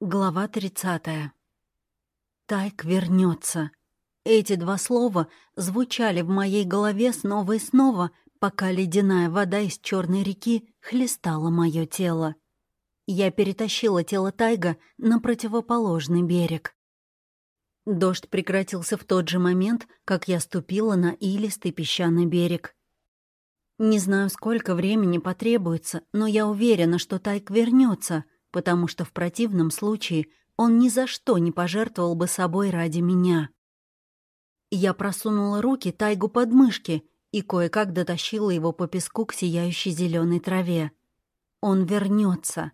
Глава 30. Тайк вернется. Эти два слова звучали в моей голове снова и снова, пока ледяная вода из черной реки хлестала мое тело. Я перетащила тело Тайга на противоположный берег. Дождь прекратился в тот же момент, как я ступила на илистый песчаный берег. Не знаю, сколько времени потребуется, но я уверена, что Тайк вернется — потому что в противном случае он ни за что не пожертвовал бы собой ради меня. Я просунула руки Тайгу под мышки и кое-как дотащила его по песку к сияющей зеленой траве. Он вернется.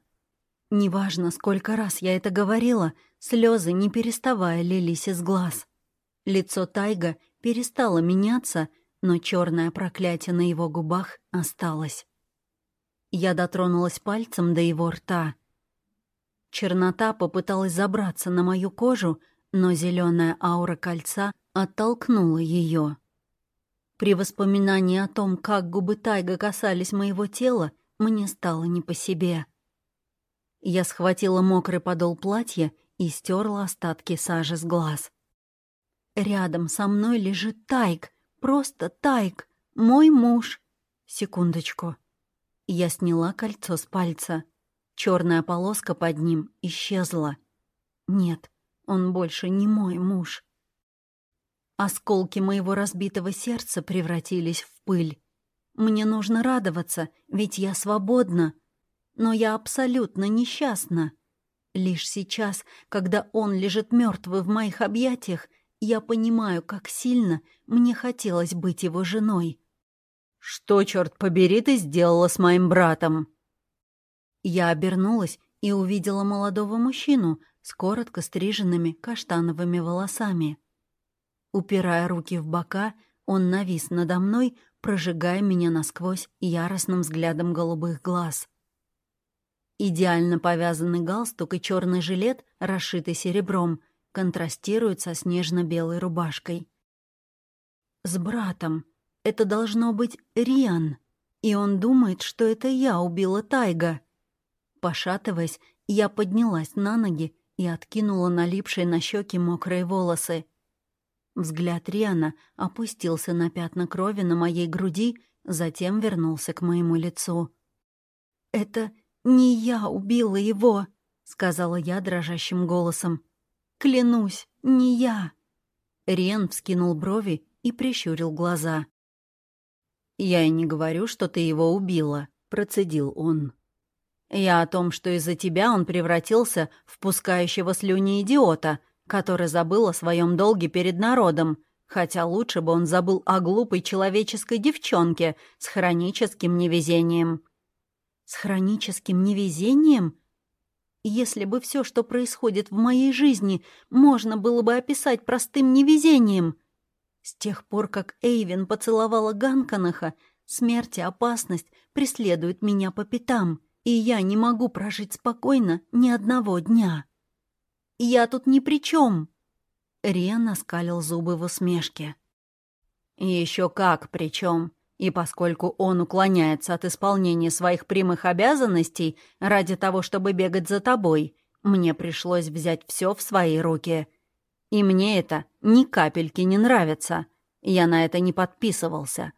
Неважно, сколько раз я это говорила, слезы не переставая лились из глаз. Лицо Тайга перестало меняться, но черное проклятие на его губах осталось. Я дотронулась пальцем до его рта — Чернота попыталась забраться на мою кожу, но зеленая аура кольца оттолкнула ее. При воспоминании о том, как губы Тайга касались моего тела, мне стало не по себе. Я схватила мокрый подол платья и стерла остатки сажи с глаз. Рядом со мной лежит Тайг, просто Тайг, мой муж. Секундочку. Я сняла кольцо с пальца. Черная полоска под ним исчезла. Нет, он больше не мой муж. Осколки моего разбитого сердца превратились в пыль. Мне нужно радоваться, ведь я свободна. Но я абсолютно несчастна. Лишь сейчас, когда он лежит мертвый в моих объятиях, я понимаю, как сильно мне хотелось быть его женой. «Что, черт побери, ты сделала с моим братом?» Я обернулась и увидела молодого мужчину с коротко стриженными каштановыми волосами. Упирая руки в бока, он навис надо мной, прожигая меня насквозь яростным взглядом голубых глаз. Идеально повязанный галстук и черный жилет, расшитый серебром, контрастируют со снежно-белой рубашкой. С братом. Это должно быть Риан. И он думает, что это я убила Тайга. Пошатываясь, я поднялась на ноги и откинула налипшие на щеки мокрые волосы. Взгляд Риана опустился на пятна крови на моей груди, затем вернулся к моему лицу. «Это не я убила его», — сказала я дрожащим голосом. «Клянусь, не я». Риан вскинул брови и прищурил глаза. «Я и не говорю, что ты его убила», — процедил он. Я о том, что из-за тебя он превратился в пускающего слюни идиота, который забыл о своем долге перед народом, хотя лучше бы он забыл о глупой человеческой девчонке с хроническим невезением. С хроническим невезением? Если бы все, что происходит в моей жизни, можно было бы описать простым невезением. С тех пор, как Эйвин поцеловала Ганканаха, смерть и опасность преследуют меня по пятам — и я не могу прожить спокойно ни одного дня. Я тут ни при чем. Риан оскалил зубы в усмешке. Еще как при чем. И поскольку он уклоняется от исполнения своих прямых обязанностей ради того, чтобы бегать за тобой, мне пришлось взять все в свои руки. И мне это ни капельки не нравится. Я на это не подписывался.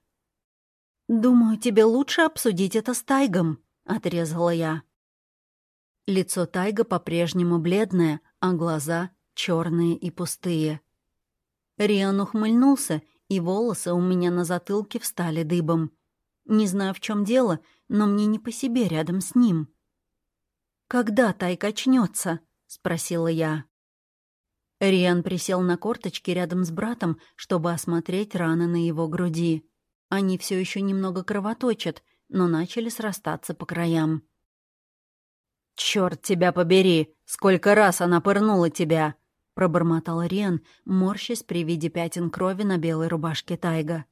«Думаю, тебе лучше обсудить это с Тайгом», отрезала я. Лицо Тайга по-прежнему бледное, а глаза черные и пустые. Риан ухмыльнулся, и волосы у меня на затылке встали дыбом. Не знаю, в чем дело, но мне не по себе рядом с ним. «Когда Тайк очнется? спросила я. Риан присел на корточки рядом с братом, чтобы осмотреть раны на его груди. Они все еще немного кровоточат — но начали срастаться по краям. «Чёрт тебя побери! Сколько раз она пырнула тебя!» — пробормотал Риан, морщась при виде пятен крови на белой рубашке Тайга.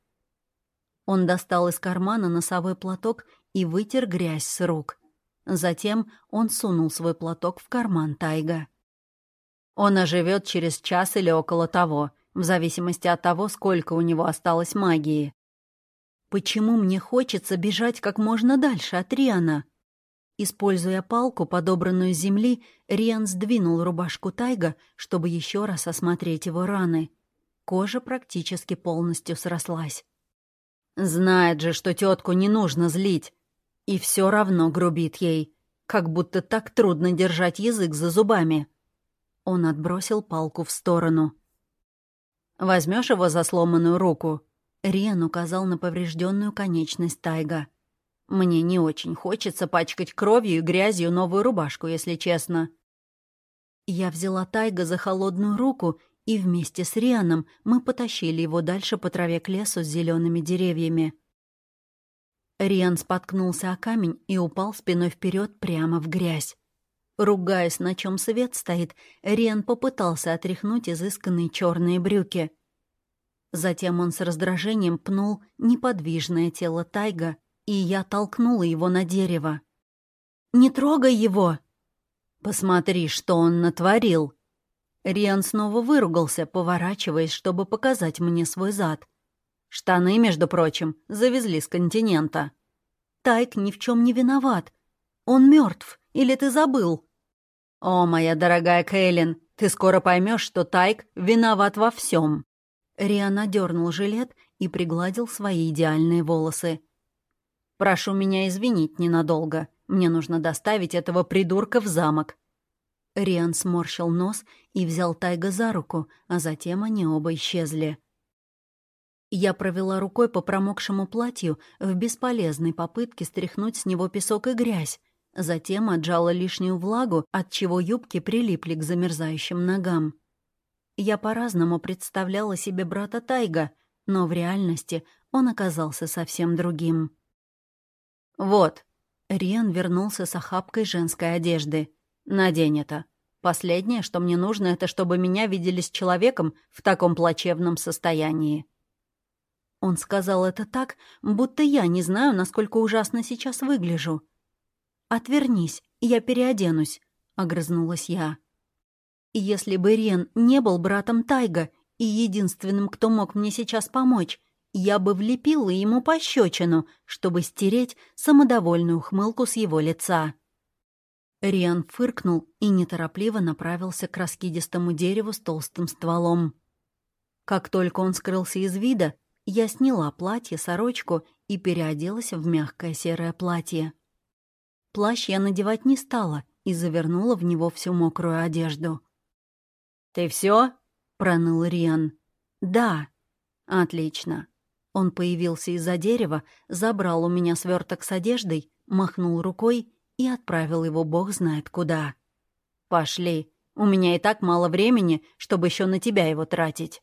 Он достал из кармана носовой платок и вытер грязь с рук. Затем он сунул свой платок в карман Тайга. «Он оживет через час или около того, в зависимости от того, сколько у него осталось магии. Почему мне хочется бежать как можно дальше от Риана? Используя палку, подобранную с земли, Риан сдвинул рубашку Тайга, чтобы еще раз осмотреть его раны. Кожа практически полностью срослась. Знает же, что тетку не нужно злить. И все равно грубит ей. Как будто так трудно держать язык за зубами. Он отбросил палку в сторону. Возьмешь его за сломанную руку?» Риан указал на поврежденную конечность Тайга. «Мне не очень хочется пачкать кровью и грязью новую рубашку, если честно». Я взяла Тайга за холодную руку, и вместе с Рианом мы потащили его дальше по траве к лесу с зелеными деревьями. Риан споткнулся о камень и упал спиной вперед прямо в грязь. Ругаясь, на чем свет стоит, Риан попытался отряхнуть изысканные черные брюки. Затем он с раздражением пнул неподвижное тело Тайга, и я толкнула его на дерево. «Не трогай его!» «Посмотри, что он натворил!» Риан снова выругался, поворачиваясь, чтобы показать мне свой зад. Штаны, между прочим, завезли с континента. Тайк ни в чем не виноват. Он мертв. Или ты забыл?» «О, моя дорогая Кейлин, ты скоро поймешь, что Тайк виноват во всем. Риан одернул жилет и пригладил свои идеальные волосы. «Прошу меня извинить ненадолго. Мне нужно доставить этого придурка в замок». Риан сморщил нос и взял Тайга за руку, а затем они оба исчезли. Я провела рукой по промокшему платью в бесполезной попытке стряхнуть с него песок и грязь, Затем отжала лишнюю влагу, от чего юбки прилипли к замерзающим ногам. Я по-разному представляла себе брата Тайга, но в реальности он оказался совсем другим. «Вот», — Риан вернулся с охапкой женской одежды. «Надень это. Последнее, что мне нужно, это чтобы меня видели с человеком в таком плачевном состоянии». Он сказал это так, будто я не знаю, насколько ужасно сейчас выгляжу. «Отвернись, я переоденусь», — огрызнулась я. «Если бы Рен не был братом Тайга и единственным, кто мог мне сейчас помочь, я бы влепила ему пощечину, чтобы стереть самодовольную ухмылку с его лица». Риан фыркнул и неторопливо направился к раскидистому дереву с толстым стволом. Как только он скрылся из вида, я сняла платье, сорочку и переоделась в мягкое серое платье. Плащ я надевать не стала и завернула в него всю мокрую одежду. «Ты все? проныл Риан. «Да». «Отлично». Он появился из-за дерева, забрал у меня сверток с одеждой, махнул рукой и отправил его бог знает куда. «Пошли. У меня и так мало времени, чтобы еще на тебя его тратить».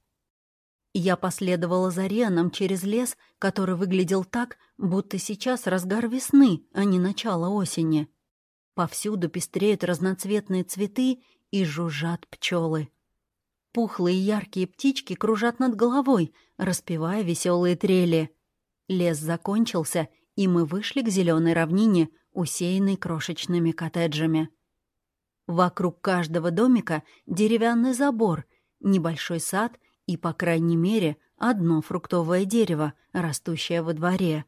Я последовала за Рианом через лес, который выглядел так, будто сейчас разгар весны, а не начало осени. Повсюду пестреют разноцветные цветы и жужжат пчелы. Пухлые яркие птички кружат над головой, распевая веселые трели. Лес закончился, и мы вышли к зеленой равнине, усеянной крошечными коттеджами. Вокруг каждого домика деревянный забор, небольшой сад — и, по крайней мере, одно фруктовое дерево, растущее во дворе.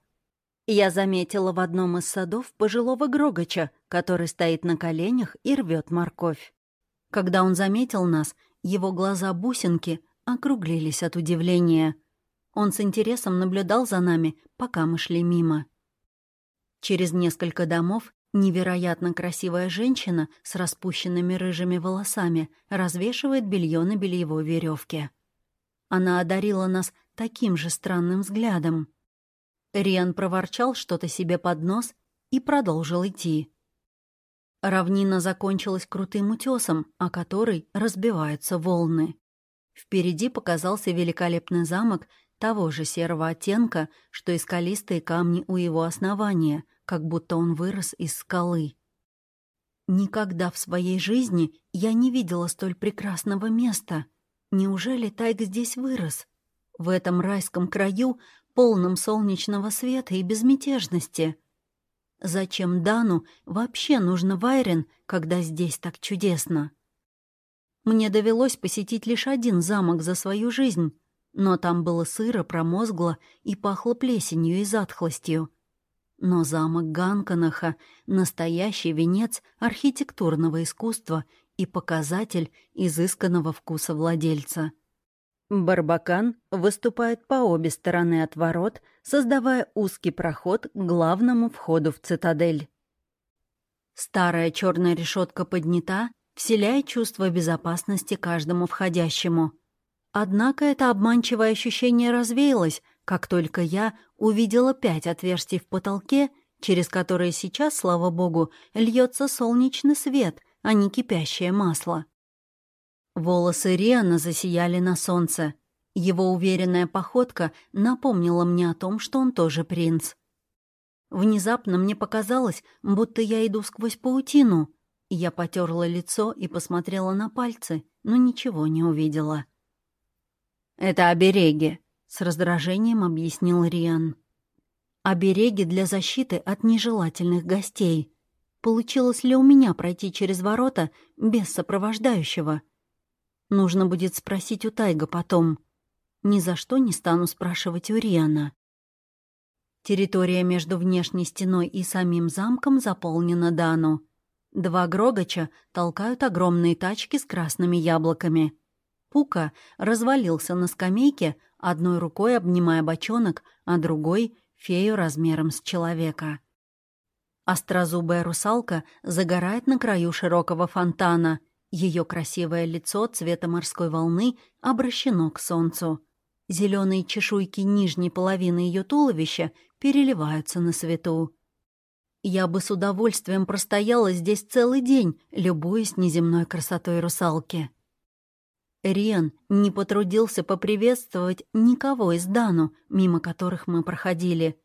Я заметила в одном из садов пожилого Грогача, который стоит на коленях и рвет морковь. Когда он заметил нас, его глаза-бусинки округлились от удивления. Он с интересом наблюдал за нами, пока мы шли мимо. Через несколько домов невероятно красивая женщина с распущенными рыжими волосами развешивает белье на бельевой веревке. Она одарила нас таким же странным взглядом. Риан проворчал что-то себе под нос и продолжил идти. Равнина закончилась крутым утесом, о который разбиваются волны. Впереди показался великолепный замок того же серого оттенка, что и скалистые камни у его основания, как будто он вырос из скалы. Никогда в своей жизни я не видела столь прекрасного места. Неужели Тайг здесь вырос? В этом райском краю, полном солнечного света и безмятежности? Зачем Дану вообще нужно Вайрен, когда здесь так чудесно? Мне довелось посетить лишь один замок за свою жизнь, но там было сыро, промозгло и пахло плесенью и затхлостью. Но замок Ганканаха — настоящий венец архитектурного искусства и показатель изысканного вкуса владельца. Барбакан выступает по обе стороны от ворот, создавая узкий проход к главному входу в цитадель. Старая черная решетка поднята, вселяя чувство безопасности каждому входящему. Однако это обманчивое ощущение развеялось, как только я увидела пять отверстий в потолке, через которые сейчас, слава богу, льется солнечный свет, а не кипящее масло. Волосы Риана засияли на солнце. Его уверенная походка напомнила мне о том, что он тоже принц. Внезапно мне показалось, будто я иду сквозь паутину. Я потерла лицо и посмотрела на пальцы, но ничего не увидела. «Это обереги», — с раздражением объяснил Риан. «Обереги для защиты от нежелательных гостей. Получилось ли у меня пройти через ворота без сопровождающего?» Нужно будет спросить у Тайга потом. Ни за что не стану спрашивать у Риана. Территория между внешней стеной и самим замком заполнена Дану. Два Грогача толкают огромные тачки с красными яблоками. Пука развалился на скамейке, одной рукой обнимая бочонок, а другой — фею размером с человека. Острозубая русалка загорает на краю широкого фонтана — ее красивое лицо цвета морской волны обращено к солнцу. Зеленые чешуйки нижней половины ее туловища переливаются на свету. Я бы с удовольствием простояла здесь целый день, любуясь неземной красотой русалки. Риан не потрудился поприветствовать никого из Дану, мимо которых мы проходили.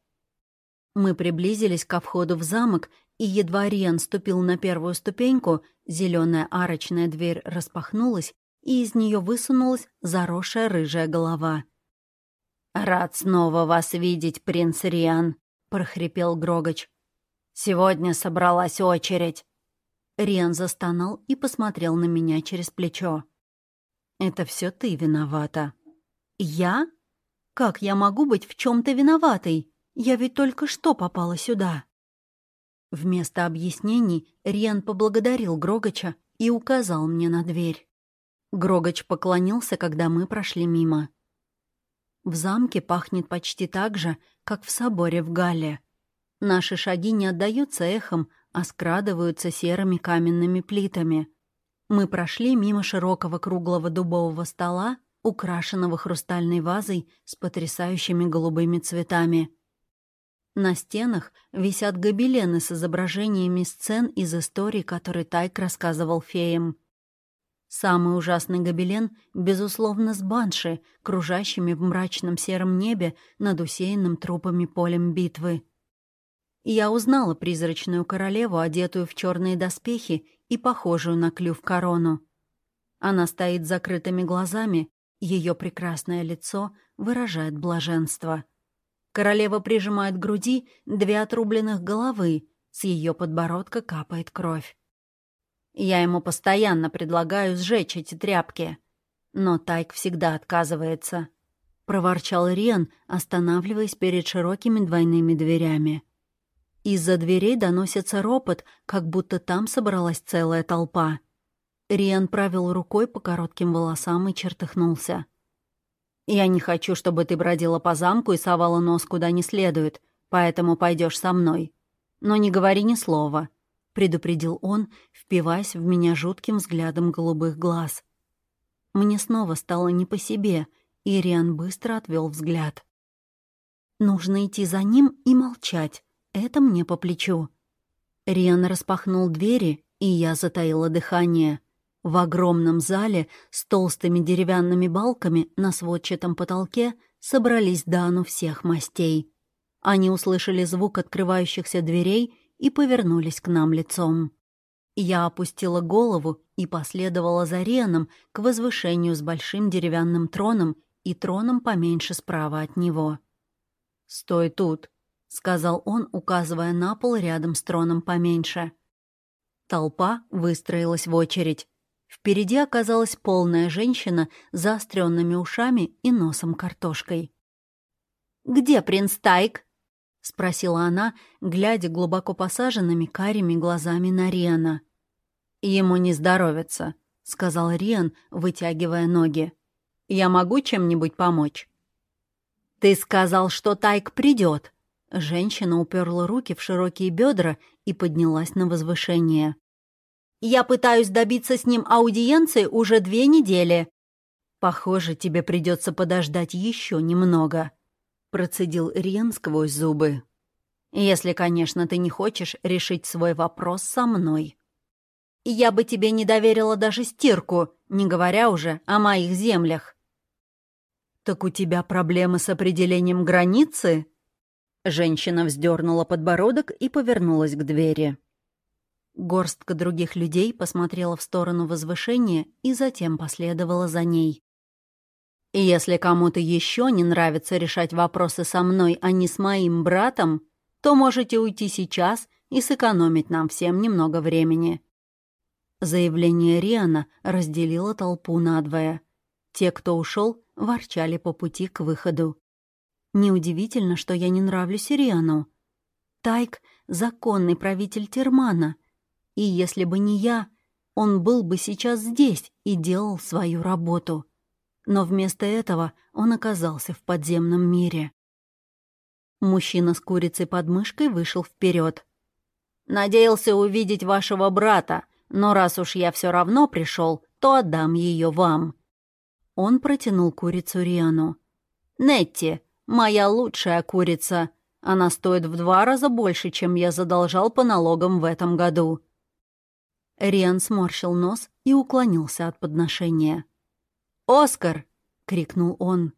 Мы приблизились ко входу в замок и едва Риан ступил на первую ступеньку, зеленая арочная дверь распахнулась, и из нее высунулась заросшая рыжая голова. «Рад снова вас видеть, принц Риан», — прохрипел Грогач. «Сегодня собралась очередь». Риан застонал и посмотрел на меня через плечо. «Это все ты виновата». «Я? Как я могу быть в чем то виноватой? Я ведь только что попала сюда». Вместо объяснений Риан поблагодарил Грогача и указал мне на дверь. Грогач поклонился, когда мы прошли мимо. В замке пахнет почти так же, как в соборе в Галле. Наши шаги не отдаются эхом, а скрадываются серыми каменными плитами. Мы прошли мимо широкого круглого дубового стола, украшенного хрустальной вазой с потрясающими голубыми цветами. На стенах висят гобелены с изображениями сцен из истории, которые Тайк рассказывал феям. Самый ужасный гобелен, безусловно, с банши, кружащими в мрачном сером небе над усеянным трупами полем битвы. Я узнала призрачную королеву, одетую в черные доспехи и похожую на клюв корону. Она стоит с закрытыми глазами, ее прекрасное лицо выражает блаженство — Королева прижимает к груди две отрубленных головы, с ее подбородка капает кровь. Я ему постоянно предлагаю сжечь эти тряпки, но Тайк всегда отказывается. Проворчал Риан, останавливаясь перед широкими двойными дверями. Из-за дверей доносится ропот, как будто там собралась целая толпа. Риан правил рукой по коротким волосам и чертыхнулся. Я не хочу, чтобы ты бродила по замку и совала нос куда не следует, поэтому пойдешь со мной. Но не говори ни слова», — предупредил он, впиваясь в меня жутким взглядом голубых глаз. Мне снова стало не по себе, и Риан быстро отвел взгляд. «Нужно идти за ним и молчать. Это мне по плечу». Риан распахнул двери, и я затаила дыхание — в огромном зале с толстыми деревянными балками на сводчатом потолке собрались Дану всех мастей. Они услышали звук открывающихся дверей и повернулись к нам лицом. Я опустила голову и последовала за Реном к возвышению с большим деревянным троном и троном поменьше справа от него. «Стой тут», — сказал он, указывая на пол рядом с троном поменьше. Толпа выстроилась в очередь. Впереди оказалась полная женщина с заостренными ушами и носом картошкой. «Где принц Тайк?» — спросила она, глядя глубоко посаженными карими глазами на Риана. «Ему не здоровится», — сказал Риан, вытягивая ноги. «Я могу чем-нибудь помочь?» «Ты сказал, что Тайк придет. Женщина уперла руки в широкие бедра и поднялась на возвышение. «Я пытаюсь добиться с ним аудиенции уже две недели». «Похоже, тебе придется подождать еще немного», — процедил Риан сквозь зубы. «Если, конечно, ты не хочешь решить свой вопрос со мной». «Я бы тебе не доверила даже стирку, не говоря уже о моих землях». «Так у тебя проблемы с определением границы?» Женщина вздернула подбородок и повернулась к двери. Горстка других людей посмотрела в сторону возвышения и затем последовала за ней. И если кому-то еще не нравится решать вопросы со мной, а не с моим братом, то можете уйти сейчас и сэкономить нам всем немного времени». Заявление Риана разделило толпу надвое. Те, кто ушел, ворчали по пути к выходу. Неудивительно, что я не нравлюсь Риану. Тайк — законный правитель Термана. И если бы не я, он был бы сейчас здесь и делал свою работу но вместо этого он оказался в подземном мире. Мужчина с курицей под мышкой вышел вперед. «Надеялся увидеть вашего брата, но раз уж я все равно пришел, то отдам ее вам». Он протянул курицу Риану. «Нетти, моя лучшая курица. Она стоит в два раза больше, чем я задолжал по налогам в этом году». Риан сморщил нос и уклонился от подношения. «Оскар!» — крикнул он.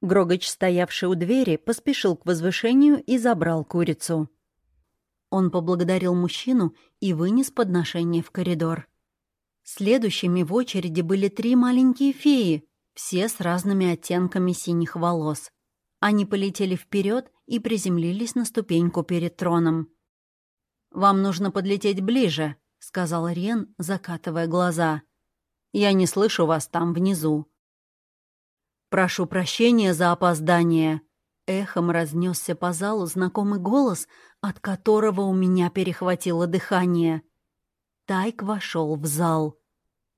Грогач, стоявший у двери, поспешил к возвышению и забрал курицу. Он поблагодарил мужчину и вынес подношение в коридор. Следующими в очереди были три маленькие феи, все с разными оттенками синих волос. Они полетели вперед и приземлились на ступеньку перед троном. «Вам нужно подлететь ближе», — сказал Рен, закатывая глаза. Я не слышу вас там внизу». «Прошу прощения за опоздание», — эхом разнесся по залу знакомый голос, от которого у меня перехватило дыхание. Тайк вошел в зал.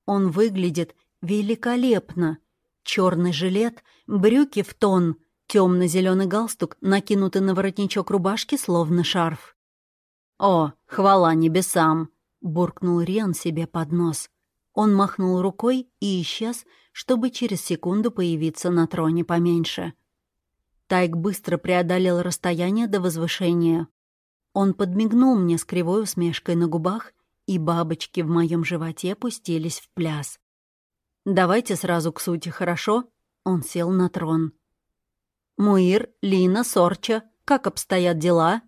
Он выглядит великолепно. Черный жилет, брюки в тон, темно-зеленый галстук, накинутый на воротничок рубашки, словно шарф. «О, хвала небесам!» — буркнул Риан себе под нос. Он махнул рукой и исчез, чтобы через секунду появиться на троне поменьше. Тайк быстро преодолел расстояние до возвышения. Он подмигнул мне с кривой усмешкой на губах, и бабочки в моем животе пустились в пляс. «Давайте сразу к сути, хорошо?» Он сел на трон. «Муир, Лина, Сорча, как обстоят дела?»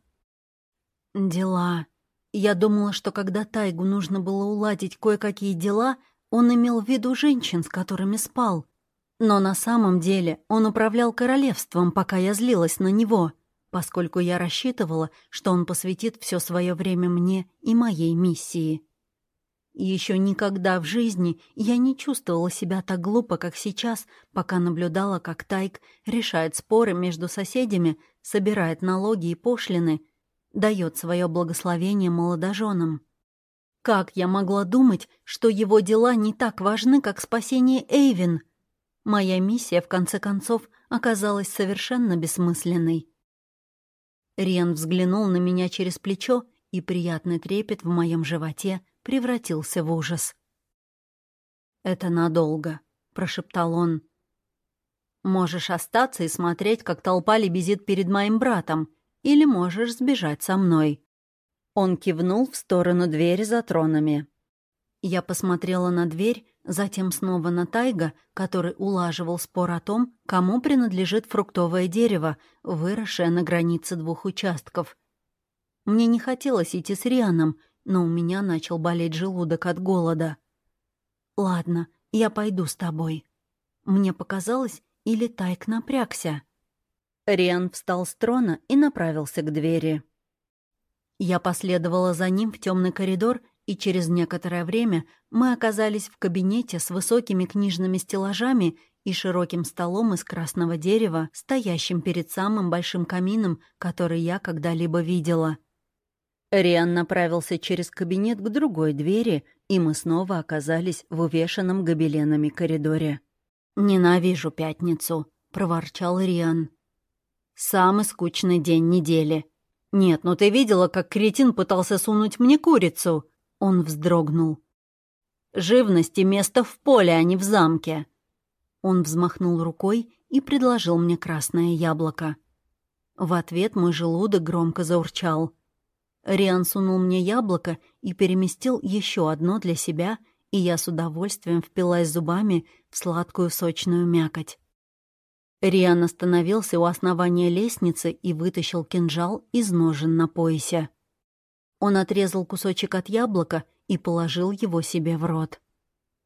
«Дела...» Я думала, что когда Тайгу нужно было уладить кое-какие дела, он имел в виду женщин, с которыми спал. Но на самом деле он управлял королевством, пока я злилась на него, поскольку я рассчитывала, что он посвятит все свое время мне и моей миссии. Еще никогда в жизни я не чувствовала себя так глупо, как сейчас, пока наблюдала, как Тайк решает споры между соседями, собирает налоги и пошлины — дает свое благословение молодоженам. Как я могла думать, что его дела не так важны, как спасение Эйвин? Моя миссия, в конце концов, оказалась совершенно бессмысленной. Риан взглянул на меня через плечо, и приятный трепет в моем животе превратился в ужас. «Это надолго», — прошептал он. «Можешь остаться и смотреть, как толпа лебезит перед моим братом, или можешь сбежать со мной». Он кивнул в сторону двери за тронами. Я посмотрела на дверь, затем снова на Тайга, который улаживал спор о том, кому принадлежит фруктовое дерево, выросшее на границе двух участков. Мне не хотелось идти с Рианом, но у меня начал болеть желудок от голода. «Ладно, я пойду с тобой». Мне показалось, или Тайк напрягся. Риан встал с трона и направился к двери. Я последовала за ним в темный коридор, и через некоторое время мы оказались в кабинете с высокими книжными стеллажами и широким столом из красного дерева, стоящим перед самым большим камином, который я когда-либо видела. Риан направился через кабинет к другой двери, и мы снова оказались в увешанном гобеленами коридоре. «Ненавижу пятницу», — проворчал Риан. «Самый скучный день недели. Нет, ну ты видела, как кретин пытался сунуть мне курицу?» Он вздрогнул. «Живности место в поле, а не в замке». Он взмахнул рукой и предложил мне красное яблоко. В ответ мой желудок громко заурчал. Риан сунул мне яблоко и переместил еще одно для себя, и я с удовольствием впилась зубами в сладкую сочную мякоть. Риан остановился у основания лестницы и вытащил кинжал из ножен на поясе. Он отрезал кусочек от яблока и положил его себе в рот.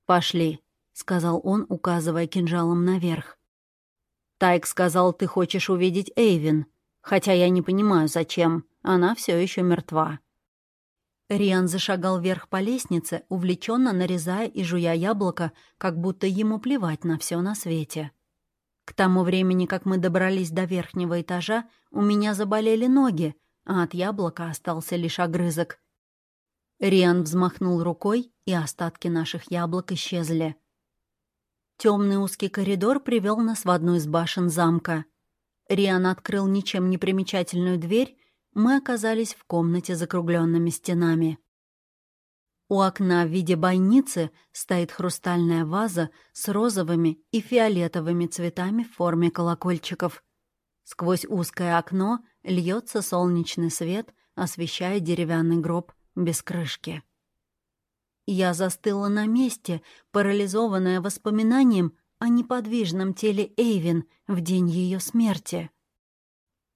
«Пошли», — сказал он, указывая кинжалом наверх. «Тайк сказал, ты хочешь увидеть Эйвин, хотя я не понимаю, зачем». Она все еще мертва. Риан зашагал вверх по лестнице, увлеченно нарезая и жуя яблоко, как будто ему плевать на все на свете. К тому времени, как мы добрались до верхнего этажа, у меня заболели ноги, а от яблока остался лишь огрызок. Риан взмахнул рукой, и остатки наших яблок исчезли. Темный узкий коридор привел нас в одну из башен замка. Риан открыл ничем не примечательную дверь мы оказались в комнате с закругленными стенами. У окна в виде бойницы стоит хрустальная ваза с розовыми и фиолетовыми цветами в форме колокольчиков. Сквозь узкое окно льется солнечный свет, освещая деревянный гроб без крышки. Я застыла на месте, парализованная воспоминанием о неподвижном теле Эйвин в день ее смерти.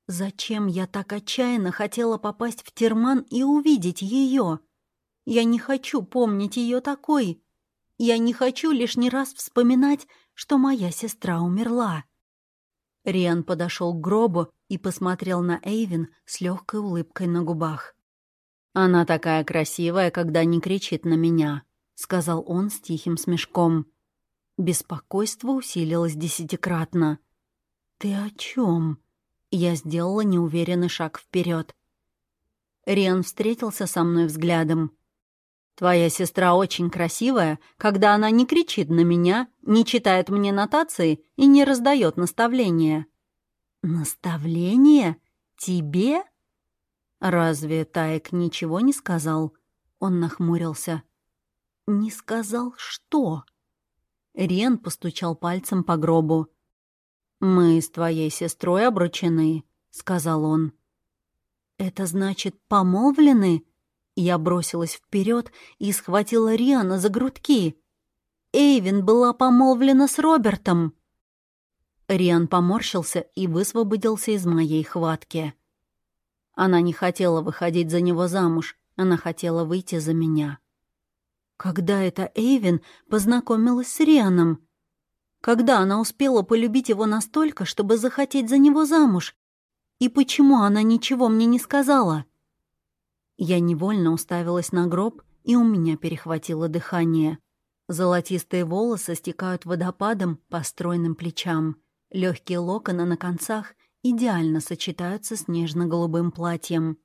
Зачем я так отчаянно хотела попасть в Терман и увидеть ее? Я не хочу помнить ее такой. Я не хочу лишний раз вспоминать, что моя сестра умерла. Риан подошел к гробу и посмотрел на Эйвин с легкой улыбкой на губах. «Она такая красивая, когда не кричит на меня», — сказал он с тихим смешком. Беспокойство усилилось десятикратно. «Ты о чем? Я сделала неуверенный шаг вперед. Риан встретился со мной взглядом. «Твоя сестра очень красивая, когда она не кричит на меня, не читает мне нотации и не раздает наставления». «Наставление? Тебе?» «Разве Таек ничего не сказал?» Он нахмурился. «Не сказал что?» Рен постучал пальцем по гробу. «Мы с твоей сестрой обручены», — сказал он. «Это значит, помолвлены?» Я бросилась вперед и схватила Риана за грудки. Эйвин была помолвлена с Робертом. Риан поморщился и высвободился из моей хватки. Она не хотела выходить за него замуж, она хотела выйти за меня. Когда это Эйвин познакомилась с Рианом? Когда она успела полюбить его настолько, чтобы захотеть за него замуж? И почему она ничего мне не сказала? Я невольно уставилась на гроб, и у меня перехватило дыхание. Золотистые волосы стекают водопадом по стройным плечам. Легкие локоны на концах идеально сочетаются с нежно-голубым платьем.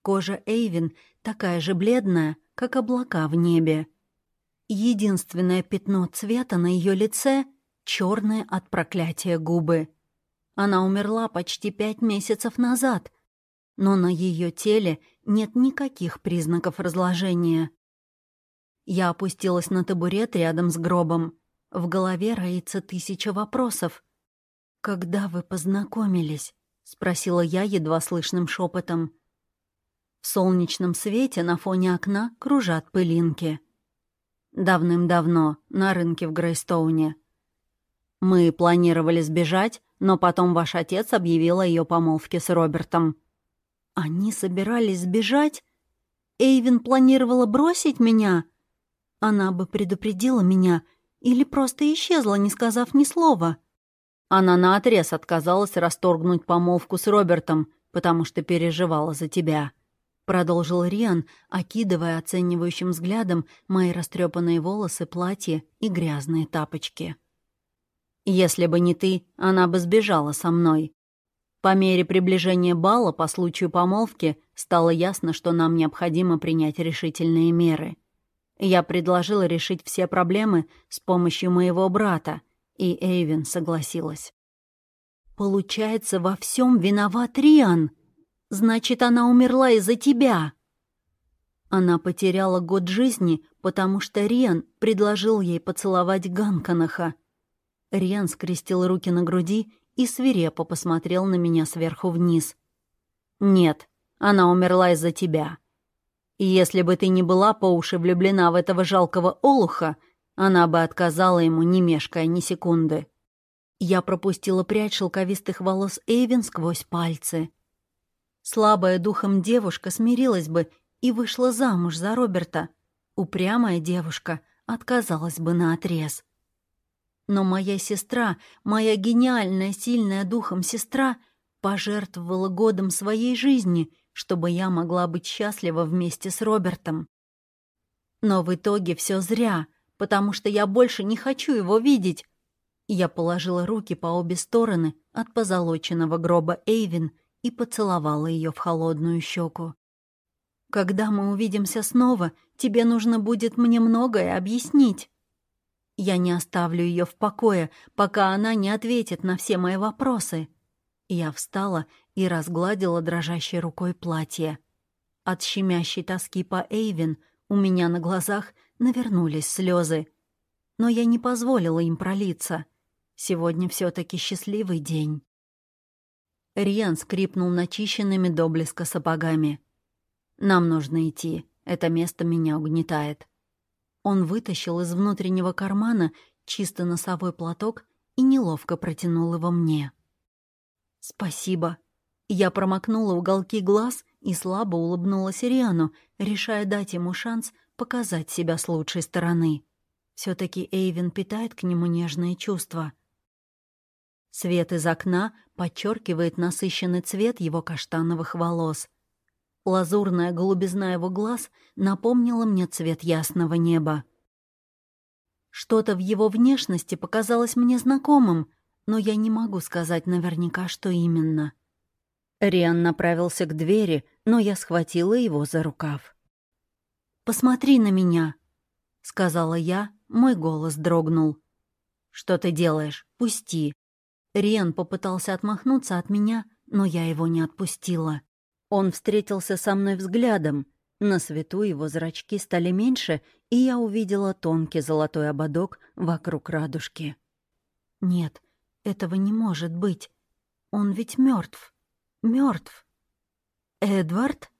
Кожа Эйвин такая же бледная, как облака в небе. Единственное пятно цвета на ее лице — черные от проклятия губы. Она умерла почти пять месяцев назад, но на ее теле нет никаких признаков разложения. Я опустилась на табурет рядом с гробом. В голове роится тысяча вопросов. «Когда вы познакомились?» — спросила я едва слышным шепотом. В солнечном свете на фоне окна кружат пылинки. Давным-давно, на рынке в Грейстоуне. Мы планировали сбежать, но потом ваш отец объявил о ее помолвке с Робертом. Они собирались сбежать? Эйвин планировала бросить меня? Она бы предупредила меня или просто исчезла, не сказав ни слова. Она наотрез отказалась расторгнуть помолвку с Робертом, потому что переживала за тебя. — продолжил Риан, окидывая оценивающим взглядом мои растрепанные волосы, платье и грязные тапочки. Если бы не ты, она бы сбежала со мной. По мере приближения бала по случаю помолвки стало ясно, что нам необходимо принять решительные меры. Я предложила решить все проблемы с помощью моего брата, и Эйвин согласилась. «Получается, во всем виноват Риан. Значит, она умерла из-за тебя». Она потеряла год жизни, потому что Риан предложил ей поцеловать Ганканаха. Риан скрестил руки на груди и свирепо посмотрел на меня сверху вниз. «Нет, она умерла из-за тебя. И если бы ты не была по уши влюблена в этого жалкого олуха, она бы отказала ему, не мешкая ни секунды». Я пропустила прядь шелковистых волос Эйвин сквозь пальцы. Слабая духом девушка смирилась бы и вышла замуж за Роберта. Упрямая девушка отказалась бы на отрез. Но моя сестра, моя гениальная, сильная духом сестра, пожертвовала годом своей жизни, чтобы я могла быть счастлива вместе с Робертом. Но в итоге все зря, потому что я больше не хочу его видеть. Я положила руки по обе стороны от позолоченного гроба Эйвин и поцеловала ее в холодную щеку. «Когда мы увидимся снова, тебе нужно будет мне многое объяснить». Я не оставлю ее в покое, пока она не ответит на все мои вопросы. Я встала и разгладила дрожащей рукой платье. От щемящей тоски по Эйвин у меня на глазах навернулись слезы. Но я не позволила им пролиться. Сегодня все таки счастливый день. Риан скрипнул начищенными до блеска сапогами. «Нам нужно идти. Это место меня угнетает». Он вытащил из внутреннего кармана чисто носовой платок и неловко протянул его мне. «Спасибо». Я промокнула уголки глаз и слабо улыбнулась Риану, решая дать ему шанс показать себя с лучшей стороны. все таки Эйвен питает к нему нежные чувства. Свет из окна подчеркивает насыщенный цвет его каштановых волос. Лазурная голубизна его глаз напомнила мне цвет ясного неба. Что-то в его внешности показалось мне знакомым, но я не могу сказать наверняка, что именно. Риан направился к двери, но я схватила его за рукав. «Посмотри на меня», — сказала я, мой голос дрогнул. «Что ты делаешь? Пусти». Риан попытался отмахнуться от меня, но я его не отпустила. Он встретился со мной взглядом. На свету его зрачки стали меньше, и я увидела тонкий золотой ободок вокруг радужки. Нет, этого не может быть. Он ведь мертв. Мертв. Эдвард?